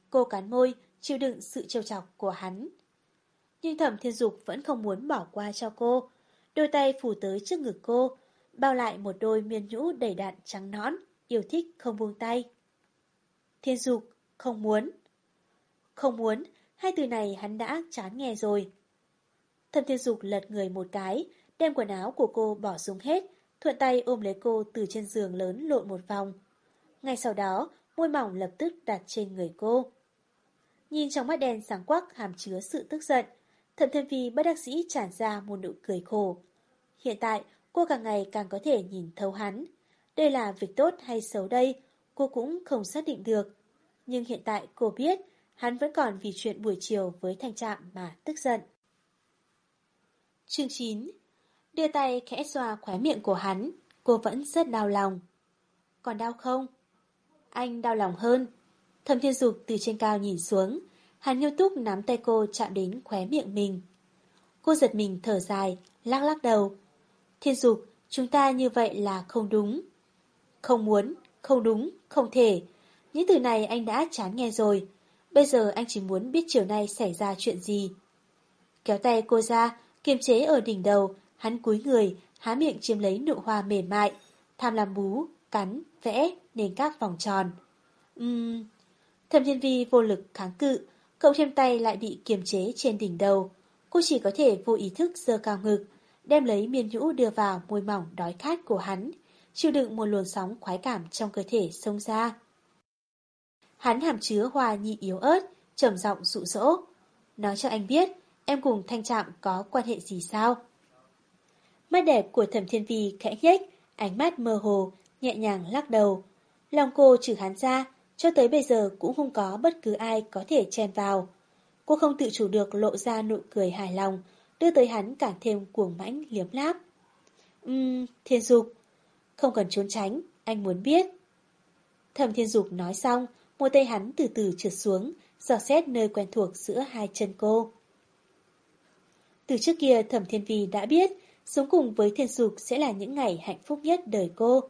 Cô cắn môi, chịu đựng sự trêu chọc của hắn. Nhưng thẩm thiên dục vẫn không muốn bỏ qua cho cô. Đôi tay phủ tới trước ngực cô, bao lại một đôi miên nhũ đầy đạn trắng nõn, yêu thích không buông tay. Thiên dục, không muốn. Không muốn, hai từ này hắn đã chán nghe rồi. thẩm thiên dục lật người một cái, đem quần áo của cô bỏ xuống hết, thuận tay ôm lấy cô từ trên giường lớn lộn một vòng. Ngay sau đó, môi mỏng lập tức đặt trên người cô. Nhìn trong mắt đen sáng quắc hàm chứa sự tức giận, thẩm thiên vì bất đắc dĩ tràn ra một nụ cười khổ. Hiện tại, cô càng ngày càng có thể nhìn thấu hắn. Đây là việc tốt hay xấu đây, cô cũng không xác định được. Nhưng hiện tại cô biết, hắn vẫn còn vì chuyện buổi chiều với thanh trạm mà tức giận. Chương 9 Đưa tay khẽ xoa khóe miệng của hắn, cô vẫn rất đau lòng. Còn đau không? Anh đau lòng hơn. Thầm thiên dục từ trên cao nhìn xuống, hắn nghiêm túc nắm tay cô chạm đến khóe miệng mình. Cô giật mình thở dài, lắc lắc đầu, Thiên dục, chúng ta như vậy là không đúng. Không muốn, không đúng, không thể. Những từ này anh đã chán nghe rồi. Bây giờ anh chỉ muốn biết chiều nay xảy ra chuyện gì. Kéo tay cô ra, kiềm chế ở đỉnh đầu, hắn cúi người, há miệng chiếm lấy nụ hoa mềm mại, tham làm bú, cắn, vẽ, nên các vòng tròn. Uhm... Thẩm thiên vi vô lực kháng cự, cậu thêm tay lại bị kiềm chế trên đỉnh đầu. Cô chỉ có thể vô ý thức giơ cao ngực, đem lấy miên nhũ đưa vào môi mỏng đói khát của hắn, chịu đựng một luồng sóng khoái cảm trong cơ thể xông ra. Hắn hàm chứa hoa nhị yếu ớt, trầm giọng dụ dỗ. Nói cho anh biết, em cùng thanh trạm có quan hệ gì sao? Mắt đẹp của thẩm thiên vi khẽ nhếch, ánh mắt mơ hồ, nhẹ nhàng lắc đầu. Lòng cô trừ hắn ra, cho tới bây giờ cũng không có bất cứ ai có thể chen vào. Cô không tự chủ được lộ ra nụ cười hài lòng, đưa tới hắn càng thêm cuồng mãnh liếm láp. Ừm, thiên dục. Không cần trốn tránh, anh muốn biết. Thẩm thiên dục nói xong, một tay hắn từ từ trượt xuống, dò xét nơi quen thuộc giữa hai chân cô. Từ trước kia Thẩm Thiên Vi đã biết, sống cùng với Thiên Dục sẽ là những ngày hạnh phúc nhất đời cô.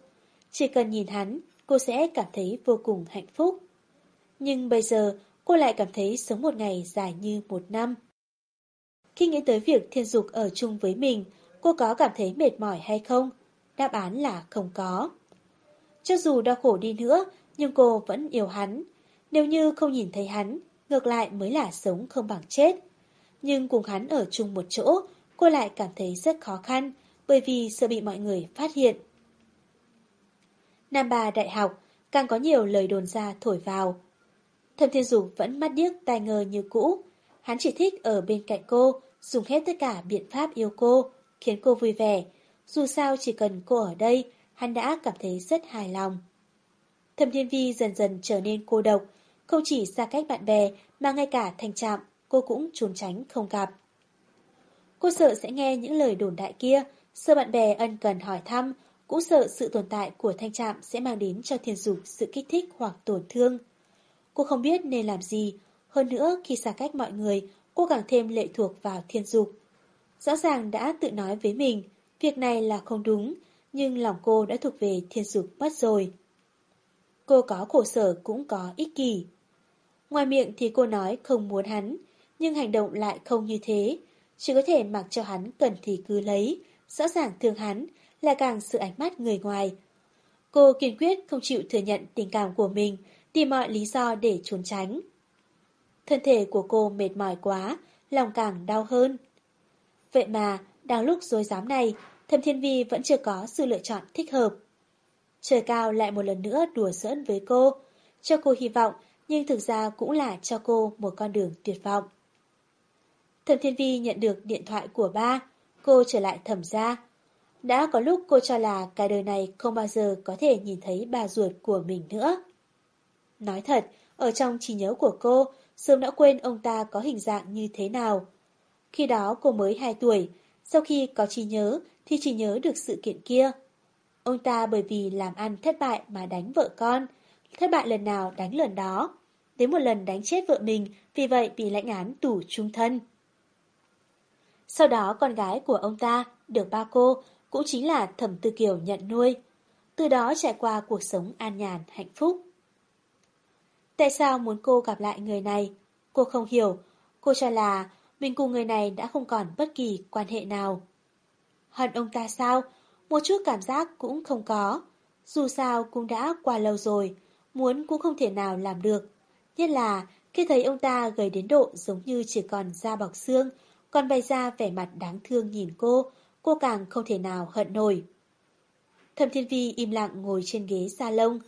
Chỉ cần nhìn hắn, cô sẽ cảm thấy vô cùng hạnh phúc. Nhưng bây giờ, cô lại cảm thấy sống một ngày dài như một năm. Khi nghĩ tới việc Thiên Dục ở chung với mình, cô có cảm thấy mệt mỏi hay không? Đáp án là không có. Cho dù đau khổ đi nữa, nhưng cô vẫn yêu hắn. Nếu như không nhìn thấy hắn, ngược lại mới là sống không bằng chết. Nhưng cùng hắn ở chung một chỗ, cô lại cảm thấy rất khó khăn, bởi vì sợ bị mọi người phát hiện. Nam bà đại học, càng có nhiều lời đồn ra thổi vào. Thâm Thiên Dục vẫn mắt điếc tai ngờ như cũ. Hắn chỉ thích ở bên cạnh cô, dùng hết tất cả biện pháp yêu cô, khiến cô vui vẻ. Dù sao chỉ cần cô ở đây, hắn đã cảm thấy rất hài lòng. Thâm Thiên Vi dần dần trở nên cô độc, không chỉ xa cách bạn bè mà ngay cả thành trạm cô cũng trốn tránh không gặp. Cô sợ sẽ nghe những lời đồn đại kia, sợ bạn bè ân cần hỏi thăm, cũng sợ sự tồn tại của thanh trạm sẽ mang đến cho thiên dục sự kích thích hoặc tổn thương. Cô không biết nên làm gì, hơn nữa khi xa cách mọi người, cô càng thêm lệ thuộc vào thiên dục. Rõ ràng đã tự nói với mình, việc này là không đúng, nhưng lòng cô đã thuộc về thiên dục mất rồi. Cô có khổ sở cũng có ích kỷ. Ngoài miệng thì cô nói không muốn hắn, nhưng hành động lại không như thế. Chỉ có thể mặc cho hắn cần thì cứ lấy, rõ ràng thương hắn, là càng sự ánh mắt người ngoài. Cô kiên quyết không chịu thừa nhận tình cảm của mình, tìm mọi lý do để trốn tránh. Thân thể của cô mệt mỏi quá, lòng càng đau hơn. Vậy mà, đang lúc dối dám này, Thẩm Thiên Vi vẫn chưa có sự lựa chọn thích hợp. Trời cao lại một lần nữa đùa giỡn với cô, cho cô hy vọng, nhưng thực ra cũng là cho cô một con đường tuyệt vọng. Thẩm Thiên Vi nhận được điện thoại của ba, cô trở lại thẩm gia. Đã có lúc cô cho là cả đời này không bao giờ có thể nhìn thấy bà ruột của mình nữa. Nói thật, ở trong trí nhớ của cô, sớm đã quên ông ta có hình dạng như thế nào. Khi đó cô mới 2 tuổi, sau khi có trí nhớ thì chỉ nhớ được sự kiện kia. Ông ta bởi vì làm ăn thất bại mà đánh vợ con, thất bại lần nào đánh lần đó. Đến một lần đánh chết vợ mình, vì vậy bị lãnh án tù trung thân. Sau đó con gái của ông ta, được ba cô, cũng chính là Thẩm Tư Kiều nhận nuôi. Từ đó trải qua cuộc sống an nhàn, hạnh phúc. Tại sao muốn cô gặp lại người này? Cô không hiểu. Cô cho là mình cùng người này đã không còn bất kỳ quan hệ nào. Hận ông ta sao? Một chút cảm giác cũng không có. Dù sao cũng đã qua lâu rồi, muốn cũng không thể nào làm được. Nhất là khi thấy ông ta gầy đến độ giống như chỉ còn da bọc xương, còn bày ra vẻ mặt đáng thương nhìn cô, cô càng không thể nào hận nổi. Thẩm Thiên Vi im lặng ngồi trên ghế salon,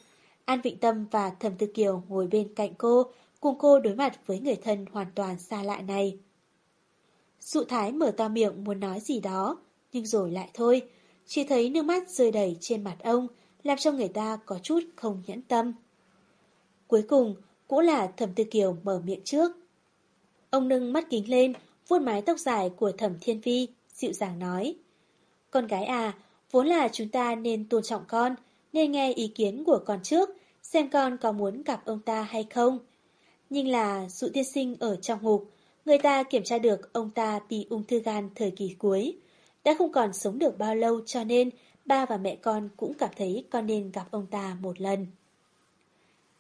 An Vịnh Tâm và Thẩm Tư Kiều ngồi bên cạnh cô, cùng cô đối mặt với người thân hoàn toàn xa lạ này. Dụ Thái mở to miệng muốn nói gì đó, nhưng rồi lại thôi, chỉ thấy nước mắt rơi đầy trên mặt ông, làm cho người ta có chút không nhẫn tâm. Cuối cùng, cũng là Thẩm Tư Kiều mở miệng trước. Ông nâng mắt kính lên, vuốt mái tóc dài của Thẩm Thiên Vi, dịu dàng nói. Con gái à, vốn là chúng ta nên tôn trọng con, nên nghe ý kiến của con trước, xem con có muốn gặp ông ta hay không. Nhưng là dụ tiên sinh ở trong ngục, người ta kiểm tra được ông ta bị ung thư gan thời kỳ cuối. Đã không còn sống được bao lâu cho nên ba và mẹ con cũng cảm thấy con nên gặp ông ta một lần.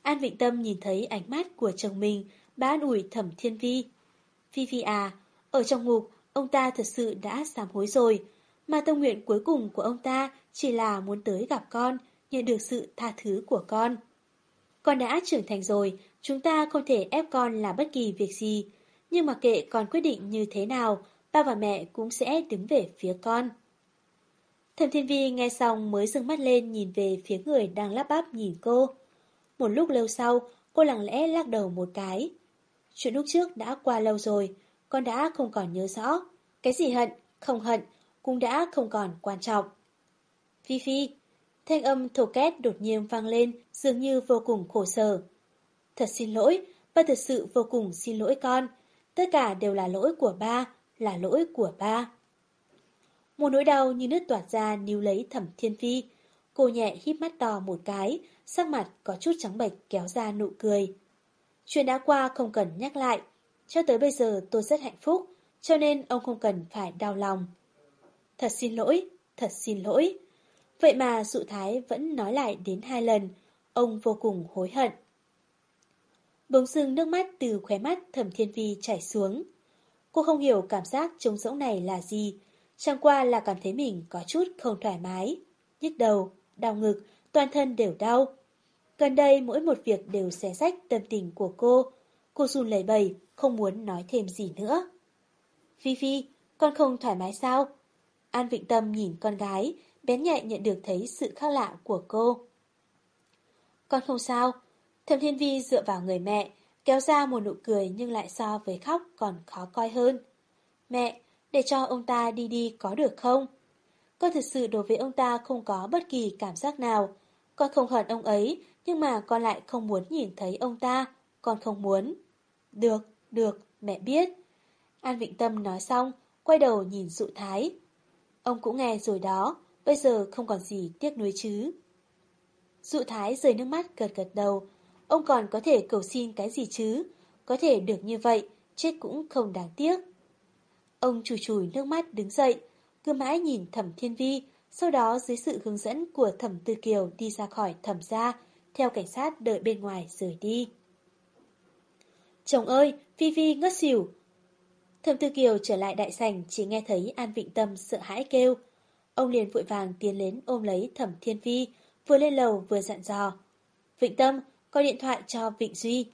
An Vịnh Tâm nhìn thấy ánh mắt của chồng mình, ba an ủi thẩm thiên vi. Phi Phi à, ở trong ngục, ông ta thật sự đã sám hối rồi, mà tâm nguyện cuối cùng của ông ta chỉ là muốn tới gặp con, nhận được sự tha thứ của con. Con đã trưởng thành rồi, chúng ta không thể ép con làm bất kỳ việc gì, nhưng mà kệ con quyết định như thế nào, ba và mẹ cũng sẽ đứng về phía con. Thẩm Thiên Vi nghe xong mới dừng mắt lên nhìn về phía người đang lắp bắp nhìn cô. Một lúc lâu sau, cô lặng lẽ lắc đầu một cái. Chuyện lúc trước đã qua lâu rồi, con đã không còn nhớ rõ. Cái gì hận, không hận, cũng đã không còn quan trọng. Phi Phi, thanh âm thổ két đột nhiên vang lên, dường như vô cùng khổ sở. Thật xin lỗi, ba thật sự vô cùng xin lỗi con. Tất cả đều là lỗi của ba, là lỗi của ba. Một nỗi đau như nước tỏa ra níu lấy thẩm thiên phi. Cô nhẹ híp mắt to một cái, sắc mặt có chút trắng bệch kéo ra nụ cười. Chuyện đã qua không cần nhắc lại, cho tới bây giờ tôi rất hạnh phúc, cho nên ông không cần phải đau lòng. Thật xin lỗi, thật xin lỗi. Vậy mà dụ thái vẫn nói lại đến hai lần, ông vô cùng hối hận. Bỗng dưng nước mắt từ khóe mắt thẩm thiên vi chảy xuống. Cô không hiểu cảm giác trống rỗng này là gì, chẳng qua là cảm thấy mình có chút không thoải mái. Nhức đầu, đau ngực, toàn thân đều đau. Gần đây mỗi một việc đều xé rách tâm tình của cô. Cô run lẩy bẩy, không muốn nói thêm gì nữa. Phi Phi, con không thoải mái sao? An Vịnh Tâm nhìn con gái, bén nhạy nhận được thấy sự khác lạ của cô. Con không sao. Thẩm Thiên Vi dựa vào người mẹ, kéo ra một nụ cười nhưng lại so với khóc còn khó coi hơn. Mẹ, để cho ông ta đi đi có được không? Con thật sự đối với ông ta không có bất kỳ cảm giác nào. Con không hận ông ấy, nhưng mà con lại không muốn nhìn thấy ông ta. Con không muốn. Được, được, mẹ biết. An Vịnh Tâm nói xong, quay đầu nhìn dụ thái. Ông cũng nghe rồi đó, bây giờ không còn gì tiếc nuối chứ. Dụ thái rơi nước mắt gật gật đầu. Ông còn có thể cầu xin cái gì chứ? Có thể được như vậy, chết cũng không đáng tiếc. Ông chùi chùi nước mắt đứng dậy, cứ mãi nhìn thẩm thiên vi, sau đó dưới sự hướng dẫn của thẩm tư kiều đi ra khỏi thẩm gia, theo cảnh sát đợi bên ngoài rời đi. Chồng ơi, Phi Phi ngất xỉu. Thẩm tư kiều trở lại đại sảnh chỉ nghe thấy An Vịnh Tâm sợ hãi kêu. Ông liền vội vàng tiến đến ôm lấy thẩm thiên vi, vừa lên lầu vừa dặn dò. Vịnh Tâm, gọi điện thoại cho Vịnh Duy.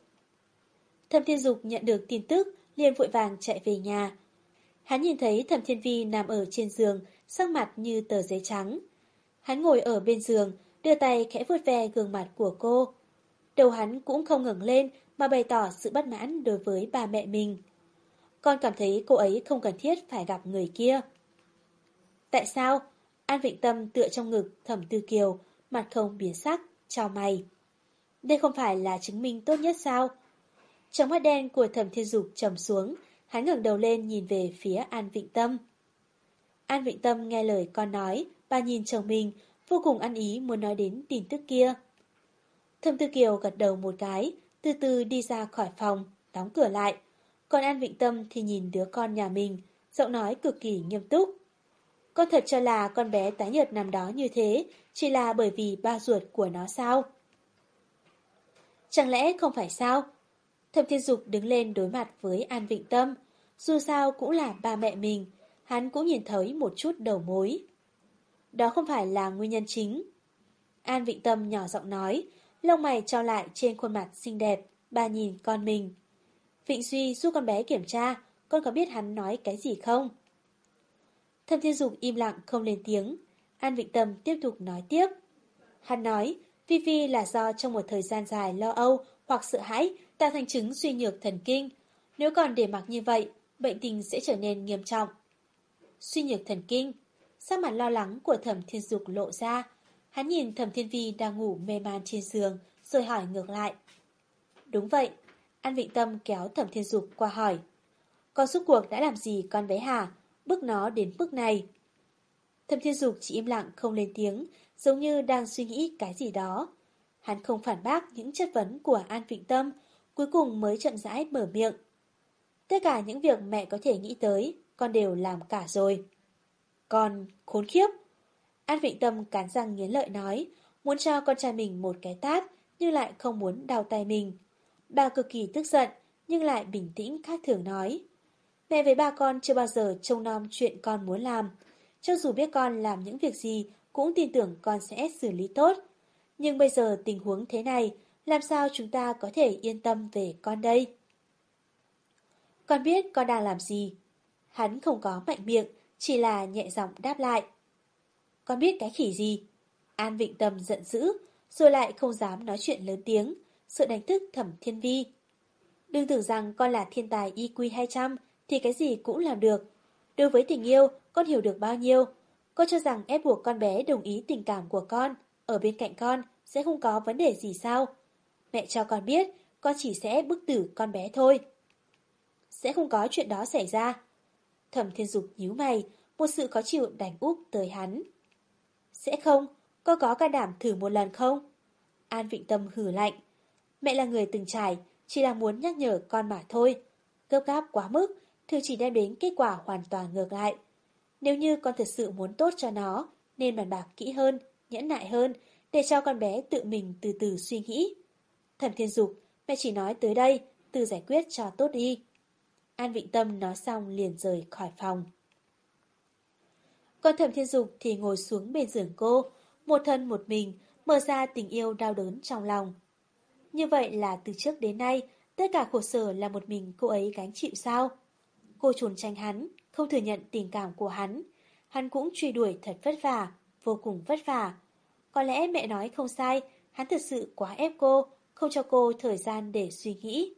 Thẩm Thiên Dục nhận được tin tức, liền vội vàng chạy về nhà. Hắn nhìn thấy Thẩm Thiên Vi nằm ở trên giường, sắc mặt như tờ giấy trắng. Hắn ngồi ở bên giường, đưa tay khẽ vuốt ve gương mặt của cô. Đầu hắn cũng không ngẩng lên mà bày tỏ sự bất mãn đối với bà mẹ mình. Con cảm thấy cô ấy không cần thiết phải gặp người kia. Tại sao? An Vịnh Tâm tựa trong ngực Thẩm Tư Kiều, mặt không biến sắc, chào mày. Đây không phải là chứng minh tốt nhất sao? Trong mắt đen của Thẩm Thiên Dục trầm xuống, hắn ngẩng đầu lên nhìn về phía An Vịnh Tâm. An Vịnh Tâm nghe lời con nói, bà nhìn chồng mình, vô cùng ăn ý muốn nói đến tin tức kia. Thẩm Tư Kiều gật đầu một cái, từ từ đi ra khỏi phòng, đóng cửa lại. Còn An Vịnh Tâm thì nhìn đứa con nhà mình, giọng nói cực kỳ nghiêm túc. Con thật cho là con bé tái nhợt nằm đó như thế, chỉ là bởi vì ba ruột của nó sao? Chẳng lẽ không phải sao? Thẩm Thiên Dục đứng lên đối mặt với An Vịnh Tâm. Dù sao cũng là ba mẹ mình, hắn cũng nhìn thấy một chút đầu mối. Đó không phải là nguyên nhân chính. An Vịnh Tâm nhỏ giọng nói, lông mày trao lại trên khuôn mặt xinh đẹp, bà nhìn con mình. Vịnh Duy giúp con bé kiểm tra, con có biết hắn nói cái gì không? Thâm Thiên Dục im lặng không lên tiếng. An Vịnh Tâm tiếp tục nói tiếp. Hắn nói, Vi Vi là do trong một thời gian dài lo âu hoặc sợ hãi tạo thành chứng suy nhược thần kinh. Nếu còn để mặc như vậy, bệnh tình sẽ trở nên nghiêm trọng. Suy nhược thần kinh, sắc mặt lo lắng của thẩm thiên dục lộ ra. Hắn nhìn thẩm thiên vi đang ngủ mê man trên giường, rồi hỏi ngược lại. Đúng vậy, An Vịnh Tâm kéo thẩm thiên dục qua hỏi. Con suốt cuộc đã làm gì con bé Hà, bước nó đến bước này? Thẩm thiên dục chỉ im lặng không lên tiếng, giống như đang suy nghĩ cái gì đó. Hắn không phản bác những chất vấn của An Vịnh Tâm, cuối cùng mới chậm rãi mở miệng. Tất cả những việc mẹ có thể nghĩ tới, con đều làm cả rồi. Con khốn khiếp. An Vịnh Tâm cắn răng nghiến lợi nói, muốn cho con trai mình một cái tát, nhưng lại không muốn đau tay mình. Bà cực kỳ tức giận, nhưng lại bình tĩnh khác thường nói. Mẹ với ba con chưa bao giờ trông nom chuyện con muốn làm. Cho dù biết con làm những việc gì, cũng tin tưởng con sẽ xử lý tốt. Nhưng bây giờ tình huống thế này, làm sao chúng ta có thể yên tâm về con đây? Con biết con đang làm gì? Hắn không có mạnh miệng, chỉ là nhẹ giọng đáp lại. Con biết cái khỉ gì? An Vịnh Tâm giận dữ, rồi lại không dám nói chuyện lớn tiếng, sợ đánh thức thẩm thiên vi. Đừng tưởng rằng con là thiên tài IQ 200 thì cái gì cũng làm được. Đối với tình yêu, con hiểu được bao nhiêu. Con cho rằng ép buộc con bé đồng ý tình cảm của con, ở bên cạnh con sẽ không có vấn đề gì sao? Mẹ cho con biết, con chỉ sẽ bức tử con bé thôi. Sẽ không có chuyện đó xảy ra. Thẩm thiên dục nhíu mày, một sự khó chịu đánh úp tới hắn. Sẽ không, cô có can đảm thử một lần không? An Vịnh Tâm hử lạnh. Mẹ là người từng trải, chỉ là muốn nhắc nhở con mà thôi. Gấp gáp quá mức, thường chỉ đem đến kết quả hoàn toàn ngược lại. Nếu như con thật sự muốn tốt cho nó, nên bàn bạc kỹ hơn, nhẫn nại hơn, để cho con bé tự mình từ từ suy nghĩ. Thẩm Thiên Dục, mẹ chỉ nói tới đây, từ giải quyết cho tốt đi. An Vịnh Tâm nói xong liền rời khỏi phòng. Còn Thẩm Thiên Dục thì ngồi xuống bên giường cô, một thân một mình, mở ra tình yêu đau đớn trong lòng. Như vậy là từ trước đến nay, tất cả khổ sở là một mình cô ấy gánh chịu sao? Cô trốn tránh hắn, không thừa nhận tình cảm của hắn. Hắn cũng truy đuổi thật vất vả, vô cùng vất vả. Có lẽ mẹ nói không sai, hắn thật sự quá ép cô, không cho cô thời gian để suy nghĩ.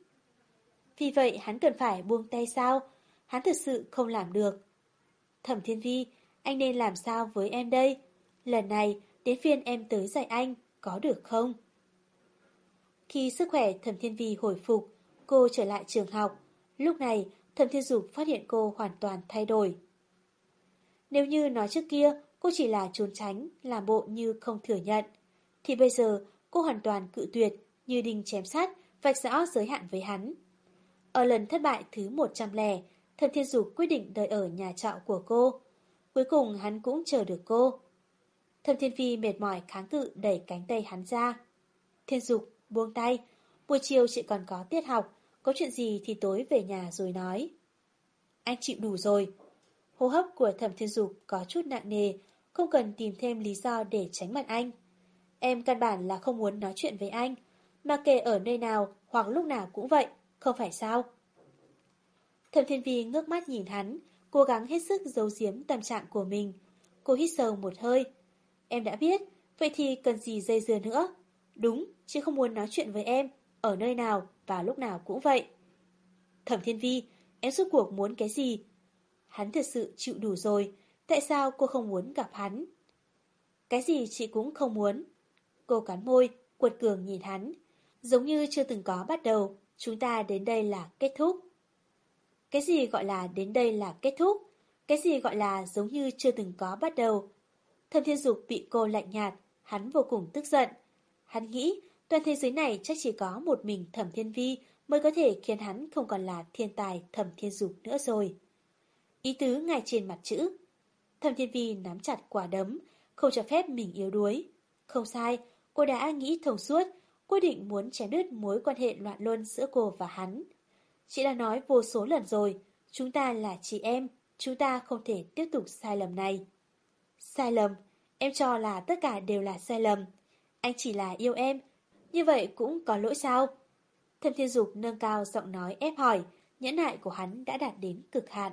Vì vậy hắn cần phải buông tay sao? Hắn thật sự không làm được. Thẩm Thiên Vi, anh nên làm sao với em đây? Lần này, đến phiên em tới dạy anh, có được không? Khi sức khỏe Thẩm Thiên Vi hồi phục, cô trở lại trường học. Lúc này, Thẩm Thiên Dục phát hiện cô hoàn toàn thay đổi. Nếu như nói trước kia, cô chỉ là trốn tránh, làm bộ như không thừa nhận, thì bây giờ cô hoàn toàn cự tuyệt, như đinh chém sát, vạch rõ giới hạn với hắn. Ở lần thất bại thứ 100 lẻ, Thẩm Thiên Dục quyết định đợi ở nhà trọ của cô. Cuối cùng hắn cũng chờ được cô. Thẩm Thiên Phi mệt mỏi kháng cự đẩy cánh tay hắn ra. Thiên Dục buông tay, buổi chiều chị còn có tiết học, có chuyện gì thì tối về nhà rồi nói. Anh chịu đủ rồi. Hô hấp của Thẩm Thiên Dục có chút nặng nề, không cần tìm thêm lý do để tránh mặt anh. Em căn bản là không muốn nói chuyện với anh, mà kể ở nơi nào hoặc lúc nào cũng vậy, không phải sao? Thẩm Thiên Vi ngước mắt nhìn hắn, cố gắng hết sức giấu giếm tâm trạng của mình. Cô hít sâu một hơi. Em đã biết, vậy thì cần gì dây dưa nữa? Đúng, chứ không muốn nói chuyện với em, ở nơi nào và lúc nào cũng vậy. Thẩm Thiên Vi, em suốt cuộc muốn cái gì? Hắn thật sự chịu đủ rồi, tại sao cô không muốn gặp hắn? Cái gì chị cũng không muốn. Cô cắn môi, cuột cường nhìn hắn, giống như chưa từng có bắt đầu, chúng ta đến đây là kết thúc. Cái gì gọi là đến đây là kết thúc? Cái gì gọi là giống như chưa từng có bắt đầu? Thẩm Thiên Dục bị cô lạnh nhạt, hắn vô cùng tức giận. Hắn nghĩ toàn thế giới này chắc chỉ có một mình Thẩm Thiên Vi mới có thể khiến hắn không còn là thiên tài Thẩm Thiên Dục nữa rồi. Ý tứ ngay trên mặt chữ. Thẩm Thiên Vi nắm chặt quả đấm, không cho phép mình yếu đuối. Không sai, cô đã nghĩ thông suốt, quyết định muốn chém đứt mối quan hệ loạn luân giữa cô và hắn. Chị đã nói vô số lần rồi, chúng ta là chị em, chúng ta không thể tiếp tục sai lầm này. Sai lầm, em cho là tất cả đều là sai lầm. Anh chỉ là yêu em, như vậy cũng có lỗi sao? Thâm Thiên Dục nâng cao giọng nói ép hỏi, nhẫn nại của hắn đã đạt đến cực hạn.